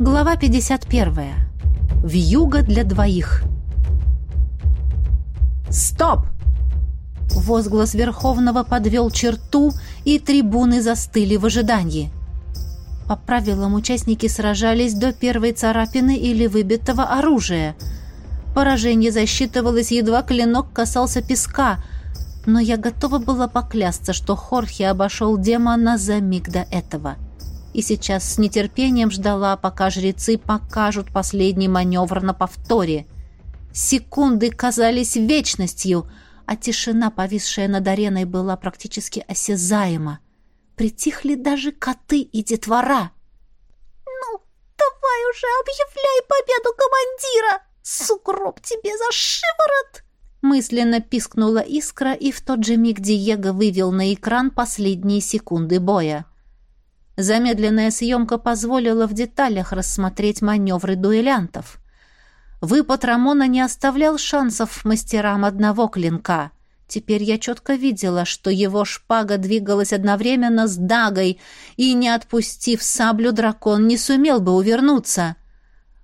Глава 51. Вьюга для двоих. «Стоп!» Возглас Верховного подвел черту, и трибуны застыли в ожидании. По правилам участники сражались до первой царапины или выбитого оружия. Поражение засчитывалось, едва клинок касался песка, но я готова была поклясться, что Хорхе обошел демона за миг до этого. — и сейчас с нетерпением ждала, пока жрецы покажут последний маневр на повторе. Секунды казались вечностью, а тишина, повисшая над ареной, была практически осязаема. Притихли даже коты и детвора. «Ну, давай уже объявляй победу командира! Сугроб тебе за шиворот!» Мысленно пискнула искра, и в тот же миг Диего вывел на экран последние секунды боя. Замедленная съемка позволила в деталях рассмотреть маневры дуэлянтов. Выпад Рамона не оставлял шансов мастерам одного клинка. Теперь я четко видела, что его шпага двигалась одновременно с дагой, и, не отпустив саблю, дракон не сумел бы увернуться.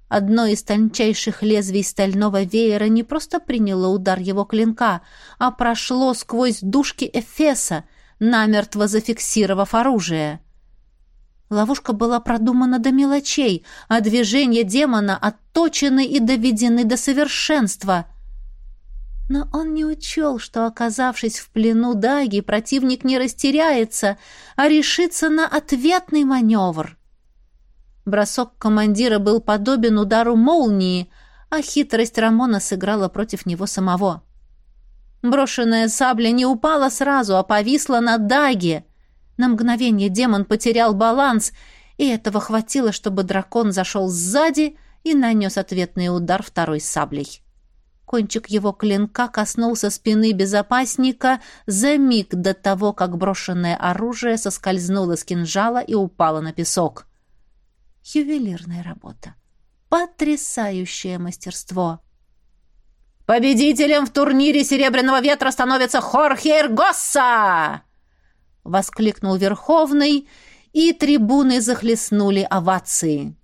Одно из тончайших лезвий стального веера не просто приняло удар его клинка, а прошло сквозь дужки Эфеса, намертво зафиксировав оружие. Ловушка была продумана до мелочей, а движения демона отточены и доведены до совершенства. Но он не учел, что, оказавшись в плену Даги, противник не растеряется, а решится на ответный маневр. Бросок командира был подобен удару молнии, а хитрость Рамона сыграла против него самого. Брошенная сабля не упала сразу, а повисла на Даге — на мгновение демон потерял баланс, и этого хватило, чтобы дракон зашел сзади и нанес ответный удар второй саблей. Кончик его клинка коснулся спины безопасника за миг до того, как брошенное оружие соскользнуло с кинжала и упало на песок. Ювелирная работа. Потрясающее мастерство. «Победителем в турнире «Серебряного ветра» становится Хорхе Эргосса!» Воскликнул Верховный, и трибуны захлестнули овации.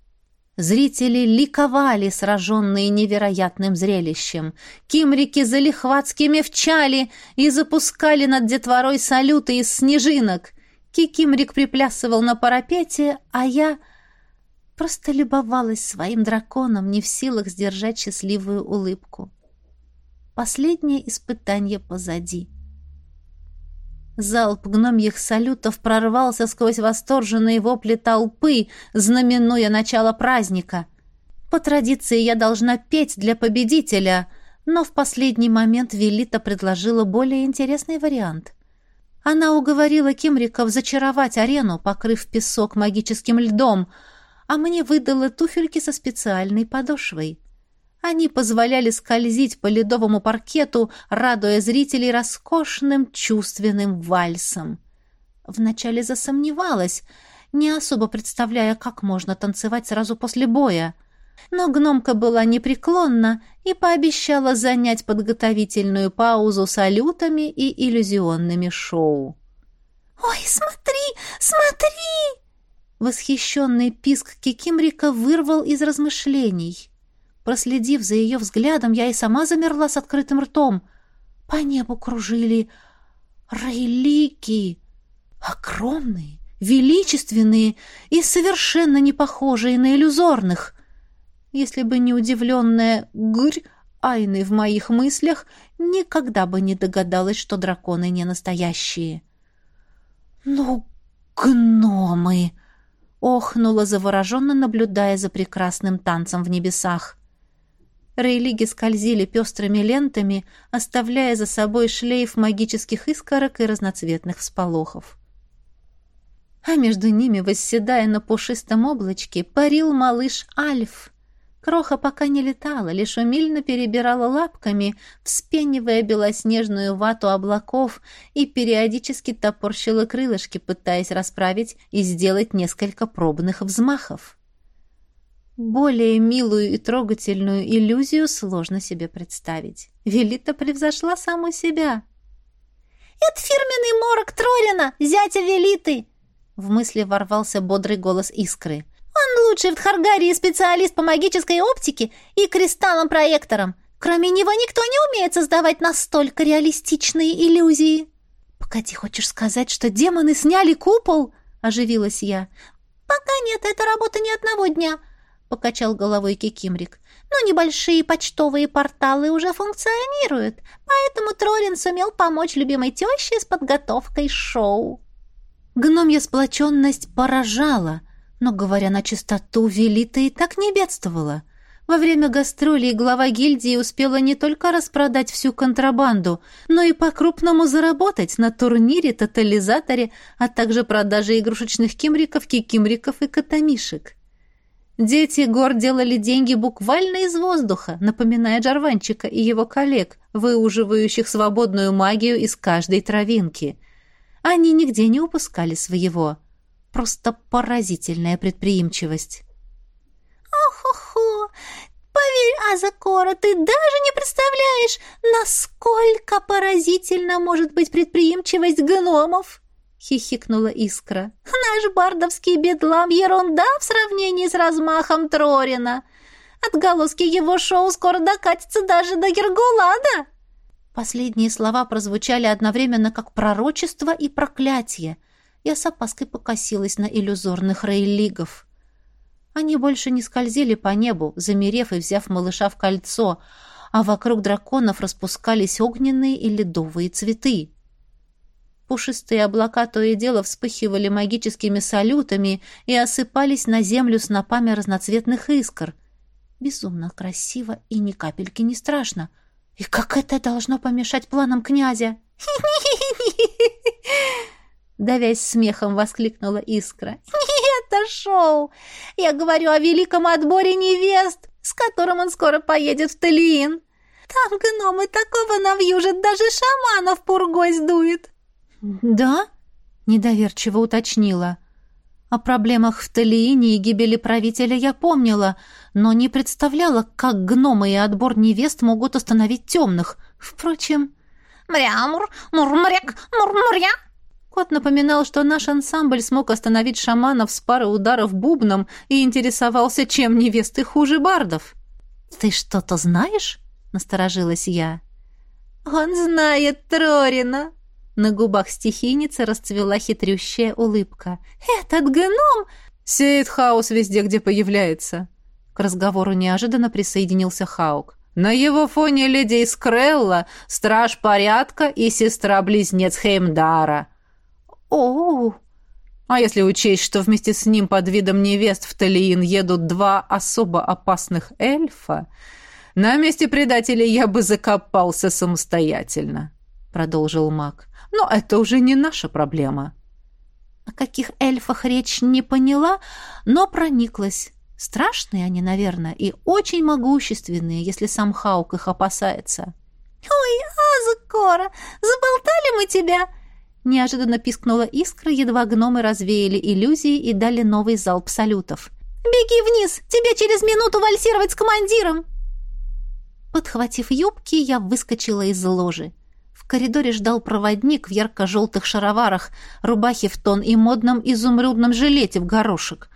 Зрители ликовали, сраженные невероятным зрелищем. Кимрики залихватски мевчали и запускали над детворой салюты из снежинок. Кикимрик приплясывал на парапете, а я просто любовалась своим драконом, не в силах сдержать счастливую улыбку. Последнее испытание позади. Залп гномьих салютов прорвался сквозь восторженные вопли толпы, знаменуя начало праздника. По традиции я должна петь для победителя, но в последний момент Велита предложила более интересный вариант. Она уговорила Кимриков зачаровать арену, покрыв песок магическим льдом, а мне выдала туфельки со специальной подошвой. Они позволяли скользить по ледовому паркету, радуя зрителей роскошным чувственным вальсом. Вначале засомневалась, не особо представляя, как можно танцевать сразу после боя. Но гномка была непреклонна и пообещала занять подготовительную паузу салютами и иллюзионными шоу. «Ой, смотри, смотри!» Восхищенный писк Кикимрика вырвал из размышлений. Проследив за ее взглядом, я и сама замерла с открытым ртом. По небу кружили рейлики, огромные, величественные и совершенно не похожие на иллюзорных. Если бы не удивленная гырь Айны в моих мыслях, никогда бы не догадалась, что драконы не настоящие. «Ну, гномы!» — охнула завороженно, наблюдая за прекрасным танцем в небесах. Рейлиги скользили пестрыми лентами, оставляя за собой шлейф магических искорок и разноцветных всполохов. А между ними, восседая на пушистом облачке, парил малыш Альф. Кроха пока не летала, лишь умильно перебирала лапками, вспенивая белоснежную вату облаков и периодически топорщила крылышки, пытаясь расправить и сделать несколько пробных взмахов. Более милую и трогательную иллюзию сложно себе представить. Велита превзошла саму себя. «Это фирменный морок Троллина, зятя Велиты!» В мысли ворвался бодрый голос Искры. «Он лучший в Тхаргарии специалист по магической оптике и кристаллам-проекторам. Кроме него никто не умеет создавать настолько реалистичные иллюзии». «Погоди, хочешь сказать, что демоны сняли купол?» — оживилась я. «Пока нет, это работа не одного дня», — покачал головой Кикимрик. «Но небольшие почтовые порталы уже функционируют, поэтому Троллин сумел помочь любимой теще с подготовкой шоу». Гномья сплоченность поражала, но, говоря на чистоту, Велита и так не бедствовала — во время гастролей глава гильдии успела не только распродать всю контрабанду, но и по-крупному заработать на турнире, тотализаторе, а также продаже игрушечных кимриков, кикимриков и катамишек. Дети гор делали деньги буквально из воздуха, напоминая Джарванчика и его коллег, выуживающих свободную магию из каждой травинки. Они нигде не упускали своего. Просто поразительная предприимчивость. «Ох-хо-хо! Поверь, Азакора, ты даже не представляешь, насколько поразительно может быть предприимчивость гномов!» — хихикнула Искра. «Наш бардовский бедлам — ерунда в сравнении с размахом Трорина. Отголоски его шоу скоро докатятся даже до Гергулада!» Последние слова прозвучали одновременно как пророчество и проклятие. Я с опаской покосилась на иллюзорных рейлигов. Они больше не скользили по небу, замерев и взяв малыша в кольцо, а вокруг драконов распускались огненные и ледовые цветы. Пушистые облака то и дело вспыхивали магическими салютами и осыпались на землю снопами разноцветных искр. Безумно красиво и ни капельки не страшно. И как это должно помешать планам князя? Давясь смехом, воскликнула Искра это шоу. Я говорю о великом отборе невест, с которым он скоро поедет в Талиин. Там гномы такого навьюжат, даже шаманов пургой сдует». «Да?» — недоверчиво уточнила. О проблемах в Талиине и гибели правителя я помнила, но не представляла, как гномы и отбор невест могут остановить темных. Впрочем... «Мрямур, мурмряк, мурмуря!» Кот напоминал, что наш ансамбль смог остановить шаманов с пары ударов бубном и интересовался, чем невесты хуже бардов. «Ты что-то знаешь?» — насторожилась я. «Он знает Трорина!» На губах стихийницы расцвела хитрющая улыбка. «Этот гном...» «Сеет хаос везде, где появляется!» К разговору неожиданно присоединился Хаук. «На его фоне леди Искрелла, страж порядка и сестра-близнец Хеймдара!» О, А если учесть, что вместе с ним под видом невест в Талиин едут два особо опасных эльфа, на месте предателей я бы закопался самостоятельно, продолжил маг. Но это уже не наша проблема. О каких эльфах речь не поняла, но прониклась. Страшные они, наверное, и очень могущественные, если сам Хаук их опасается. «Ой, Азакора, заболтали мы тебя!» Неожиданно пискнула искра, едва гномы развеяли иллюзии и дали новый залп салютов. «Беги вниз! Тебе через минуту вальсировать с командиром!» Подхватив юбки, я выскочила из ложи. В коридоре ждал проводник в ярко-желтых шароварах, рубахе в тон и модном изумрудном жилете в горошек.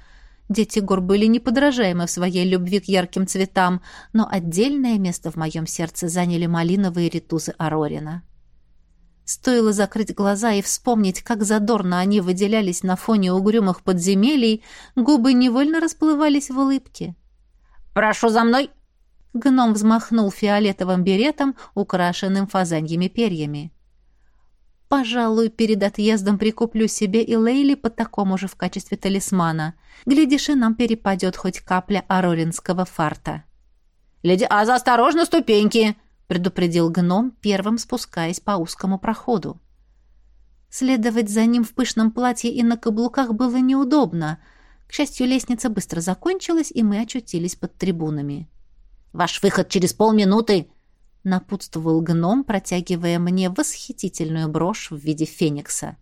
Дети гор были неподражаемы в своей любви к ярким цветам, но отдельное место в моем сердце заняли малиновые ритузы Арорина. Стоило закрыть глаза и вспомнить, как задорно они выделялись на фоне угрюмых подземелий, губы невольно расплывались в улыбке. «Прошу за мной!» Гном взмахнул фиолетовым беретом, украшенным фазаньями перьями. «Пожалуй, перед отъездом прикуплю себе и Лейли по такому же в качестве талисмана. Глядишь, и нам перепадет хоть капля ароринского фарта». «Леди Аза, осторожно, ступеньки!» предупредил гном, первым спускаясь по узкому проходу. Следовать за ним в пышном платье и на каблуках было неудобно. К счастью, лестница быстро закончилась, и мы очутились под трибунами. «Ваш выход через полминуты!» — напутствовал гном, протягивая мне восхитительную брошь в виде феникса.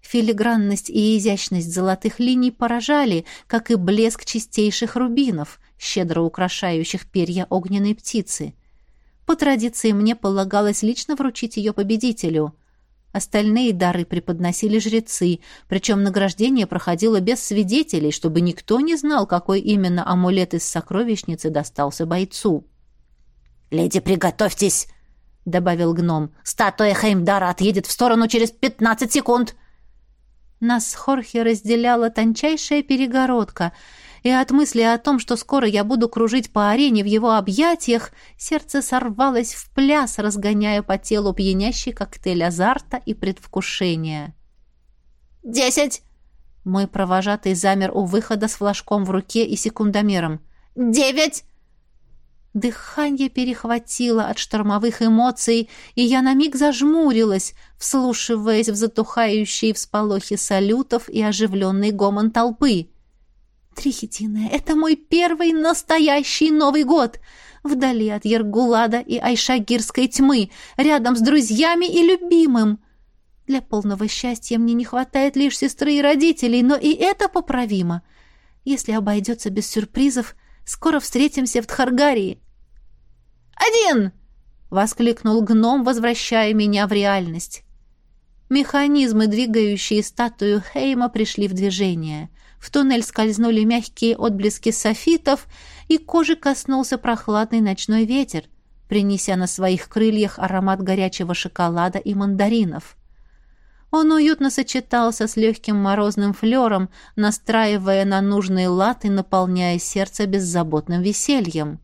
Филигранность и изящность золотых линий поражали, как и блеск чистейших рубинов, щедро украшающих перья огненной птицы — по традиции мне полагалось лично вручить ее победителю. Остальные дары преподносили жрецы, причем награждение проходило без свидетелей, чтобы никто не знал, какой именно амулет из сокровищницы достался бойцу. «Леди, приготовьтесь!» — добавил гном. «Статуя Хеймдара отъедет в сторону через пятнадцать секунд!» Нас с Хорхе разделяла тончайшая перегородка — и от мысли о том, что скоро я буду кружить по арене в его объятиях, сердце сорвалось в пляс, разгоняя по телу пьянящий коктейль азарта и предвкушения. «Десять!» Мой провожатый замер у выхода с флажком в руке и секундомером. «Девять!» Дыхание перехватило от штормовых эмоций, и я на миг зажмурилась, вслушиваясь в затухающие всполохи салютов и оживленный гомон толпы. Трихетиная, это мой первый настоящий Новый год! Вдали от Ергулада и Айшагирской тьмы, рядом с друзьями и любимым. Для полного счастья мне не хватает лишь сестры и родителей, но и это поправимо. Если обойдется без сюрпризов, скоро встретимся в Тхаргарии. «Один!» — воскликнул гном, возвращая меня в реальность. Механизмы, двигающие статую Хейма, пришли в движение — в туннель скользнули мягкие отблески софитов, и кожи коснулся прохладный ночной ветер, принеся на своих крыльях аромат горячего шоколада и мандаринов. Он уютно сочетался с легким морозным флером, настраивая на нужный лад и наполняя сердце беззаботным весельем.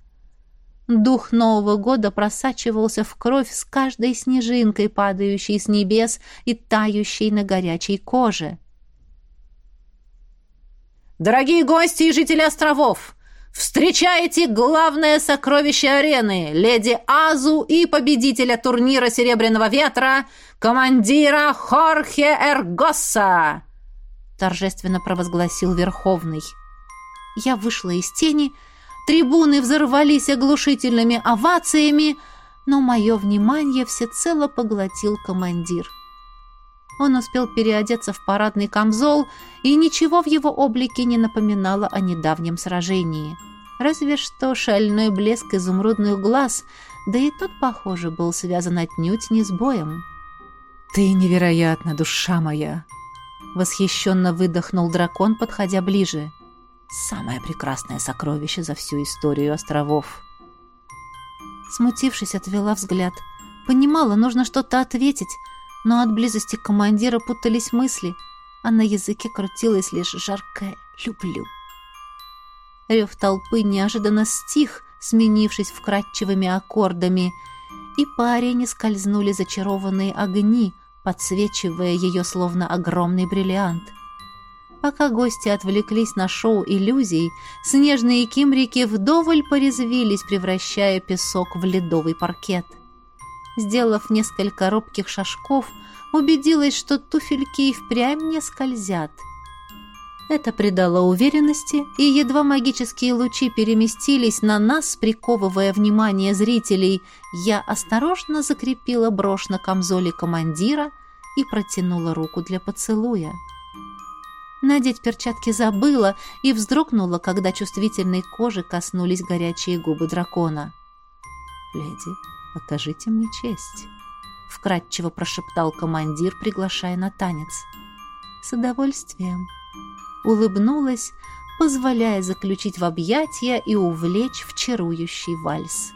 Дух Нового года просачивался в кровь с каждой снежинкой, падающей с небес и тающей на горячей коже. Дорогие гости и жители островов! Встречайте главное сокровище арены, леди Азу и победителя турнира «Серебряного ветра», командира Хорхе Эргосса!» торжественно провозгласил Верховный. Я вышла из тени, трибуны взорвались оглушительными овациями, но мое внимание всецело поглотил командир. Он успел переодеться в парадный камзол, и ничего в его облике не напоминало о недавнем сражении. Разве что шальной блеск изумрудных глаз, да и тот, похоже, был связан отнюдь не с боем. «Ты невероятна, душа моя!» Восхищенно выдохнул дракон, подходя ближе. «Самое прекрасное сокровище за всю историю островов!» Смутившись, отвела взгляд. Понимала, нужно что-то ответить, но от близости командира путались мысли, а на языке крутилось лишь жаркое «люблю». Рев толпы неожиданно стих, сменившись вкрадчивыми аккордами, и по арене скользнули зачарованные огни, подсвечивая ее словно огромный бриллиант. Пока гости отвлеклись на шоу иллюзий, снежные кимрики вдоволь порезвились, превращая песок в ледовый паркет. Сделав несколько робких шажков, убедилась, что туфельки и впрямь не скользят. Это придало уверенности, и едва магические лучи переместились на нас, приковывая внимание зрителей, я осторожно закрепила брошь на камзоле командира и протянула руку для поцелуя. Надеть перчатки забыла и вздрогнула, когда чувствительной кожи коснулись горячие губы дракона. «Леди, окажите мне честь», — вкратчиво прошептал командир, приглашая на танец. «С удовольствием», — улыбнулась, позволяя заключить в объятия и увлечь в чарующий вальс.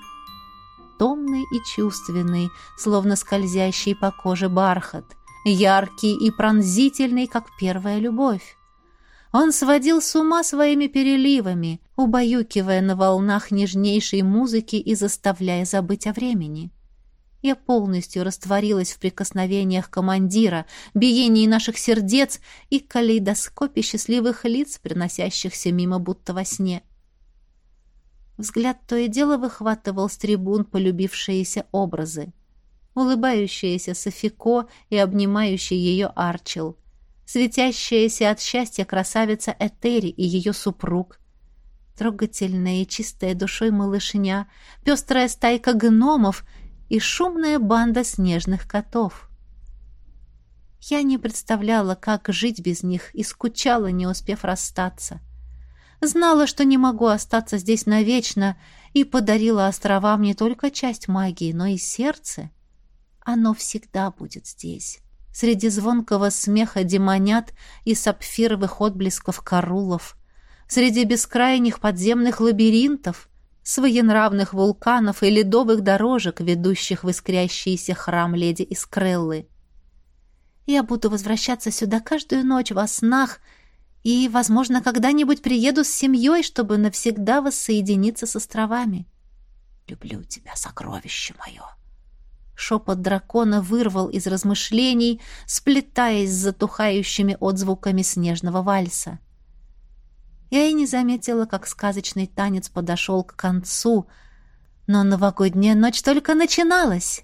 Томный и чувственный, словно скользящий по коже бархат, яркий и пронзительный, как первая любовь. Он сводил с ума своими переливами, убаюкивая на волнах нежнейшей музыки и заставляя забыть о времени. Я полностью растворилась в прикосновениях командира, биении наших сердец и калейдоскопе счастливых лиц, приносящихся мимо будто во сне. Взгляд то и дело выхватывал с трибун полюбившиеся образы. Улыбающаяся Софико и обнимающий ее Арчил — светящаяся от счастья красавица Этери и ее супруг, трогательная и чистая душой малышня, пестрая стайка гномов и шумная банда снежных котов. Я не представляла, как жить без них, и скучала, не успев расстаться. Знала, что не могу остаться здесь навечно, и подарила островам не только часть магии, но и сердце. Оно всегда будет здесь. среди звонкого смеха демонят и сапфировых отблесков корулов, среди бескрайних подземных лабиринтов, своенравных вулканов и ледовых дорожек, ведущих в искрящийся храм леди Искреллы. Я буду возвращаться сюда каждую ночь во снах и, возможно, когда-нибудь приеду с семьей, чтобы навсегда воссоединиться с островами. Люблю тебя, сокровище мое. Шепот дракона вырвал из размышлений, сплетаясь с затухающими отзвуками снежного вальса. Я и не заметила, как сказочный танец подошел к концу, но новогодняя ночь только начиналась.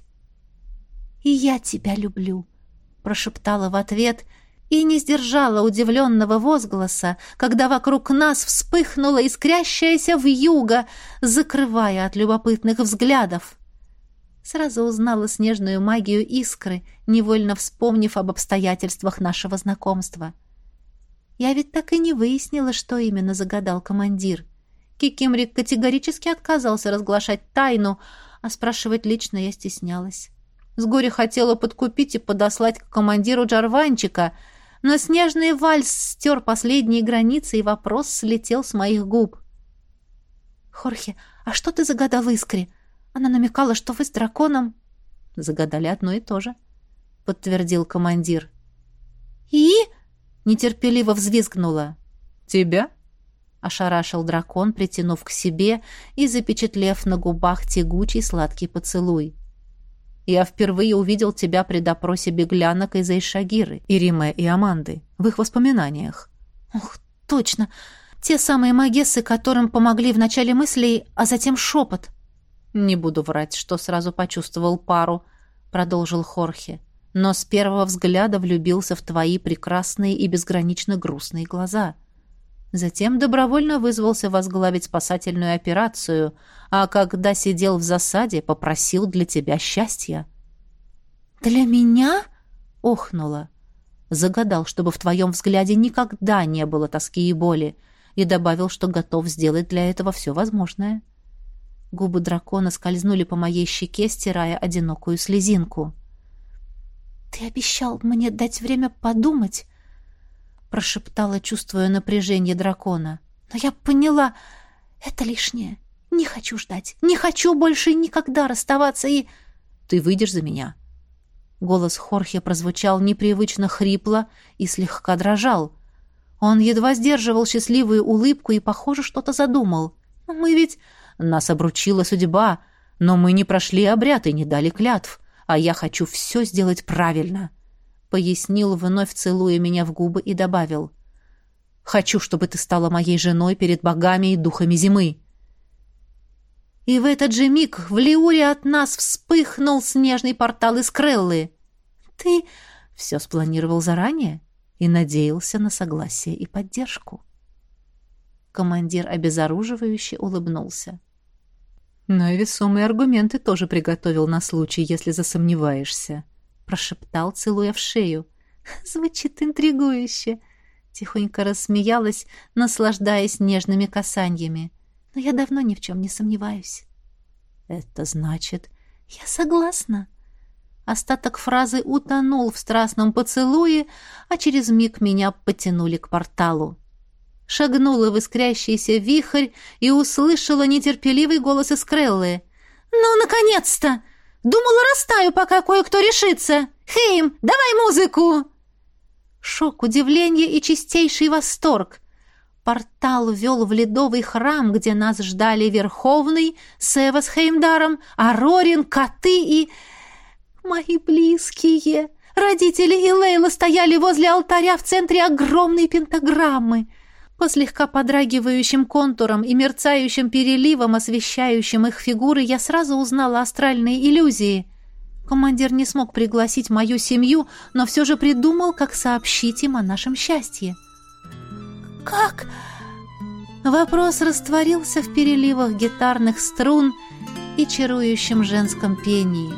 «И я тебя люблю», — прошептала в ответ и не сдержала удивленного возгласа, когда вокруг нас вспыхнула искрящаяся вьюга, закрывая от любопытных взглядов. Сразу узнала снежную магию искры, невольно вспомнив об обстоятельствах нашего знакомства — я ведь так и не выяснила, что именно загадал командир. Кикимрик категорически отказался разглашать тайну, а спрашивать лично я стеснялась. С горя хотела подкупить и подослать к командиру Джарванчика, но снежный вальс стер последние границы, и вопрос слетел с моих губ. «Хорхе, а что ты загадал Искре? Она намекала, что вы с драконом...» «Загадали одно и то же», — подтвердил командир. «И?» Нетерпеливо взвизгнула. «Тебя?» — ошарашил дракон, притянув к себе и запечатлев на губах тягучий сладкий поцелуй. «Я впервые увидел тебя при допросе беглянок из Эйшагиры, Ириме и Аманды, в их воспоминаниях». «Ух, точно! Те самые магессы, которым помогли в начале мыслей, а затем шепот». «Не буду врать, что сразу почувствовал пару», — продолжил Хорхе но с первого взгляда влюбился в твои прекрасные и безгранично грустные глаза. Затем добровольно вызвался возглавить спасательную операцию, а когда сидел в засаде, попросил для тебя счастья. «Для меня?» — охнула. Загадал, чтобы в твоем взгляде никогда не было тоски и боли, и добавил, что готов сделать для этого все возможное. Губы дракона скользнули по моей щеке, стирая одинокую слезинку. — «Ты обещал мне дать время подумать», — прошептала, чувствуя напряжение дракона. «Но я поняла, это лишнее. Не хочу ждать, не хочу больше никогда расставаться и...» «Ты выйдешь за меня?» Голос Хорхе прозвучал непривычно хрипло и слегка дрожал. Он едва сдерживал счастливую улыбку и, похоже, что-то задумал. «Мы ведь...» «Нас обручила судьба, но мы не прошли обряд и не дали клятв а я хочу все сделать правильно», — пояснил, вновь целуя меня в губы и добавил. «Хочу, чтобы ты стала моей женой перед богами и духами зимы». И в этот же миг в Лиуре от нас вспыхнул снежный портал из Креллы. «Ты все спланировал заранее?» и надеялся на согласие и поддержку. Командир обезоруживающе улыбнулся. Но и весомые аргументы тоже приготовил на случай, если засомневаешься. Прошептал, целуя в шею. Звучит интригующе. Тихонько рассмеялась, наслаждаясь нежными касаниями. Но я давно ни в чем не сомневаюсь. Это значит... Я согласна. Остаток фразы утонул в страстном поцелуе, а через миг меня потянули к порталу шагнула в искрящийся вихрь и услышала нетерпеливый голос Искреллы. «Ну, наконец-то! Думала, растаю, пока кое-кто решится! Хейм, давай музыку!» Шок, удивление и чистейший восторг. Портал вел в ледовый храм, где нас ждали Верховный, Сева с Хеймдаром, Арорин, коты и... Мои близкие! Родители и Лейла стояли возле алтаря в центре огромной пентаграммы — по слегка подрагивающим контурам и мерцающим переливам, освещающим их фигуры, я сразу узнала астральные иллюзии. Командир не смог пригласить мою семью, но все же придумал, как сообщить им о нашем счастье. «Как?» Вопрос растворился в переливах гитарных струн и чарующем женском пении.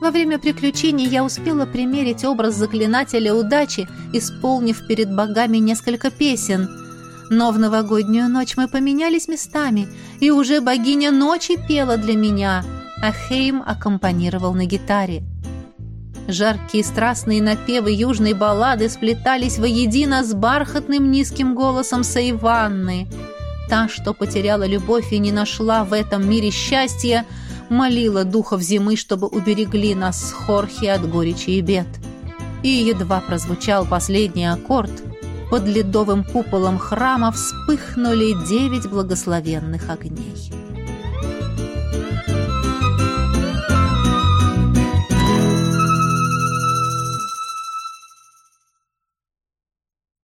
Во время приключений я успела примерить образ заклинателя удачи, исполнив перед богами несколько песен — но в новогоднюю ночь мы поменялись местами, и уже богиня ночи пела для меня, а Хейм аккомпанировал на гитаре. Жаркие страстные напевы южной баллады сплетались воедино с бархатным низким голосом Сайванны. Та, что потеряла любовь и не нашла в этом мире счастья, молила духов зимы, чтобы уберегли нас с Хорхи от горечи и бед. И едва прозвучал последний аккорд, под ледовым куполом храма вспыхнули девять благословенных огней.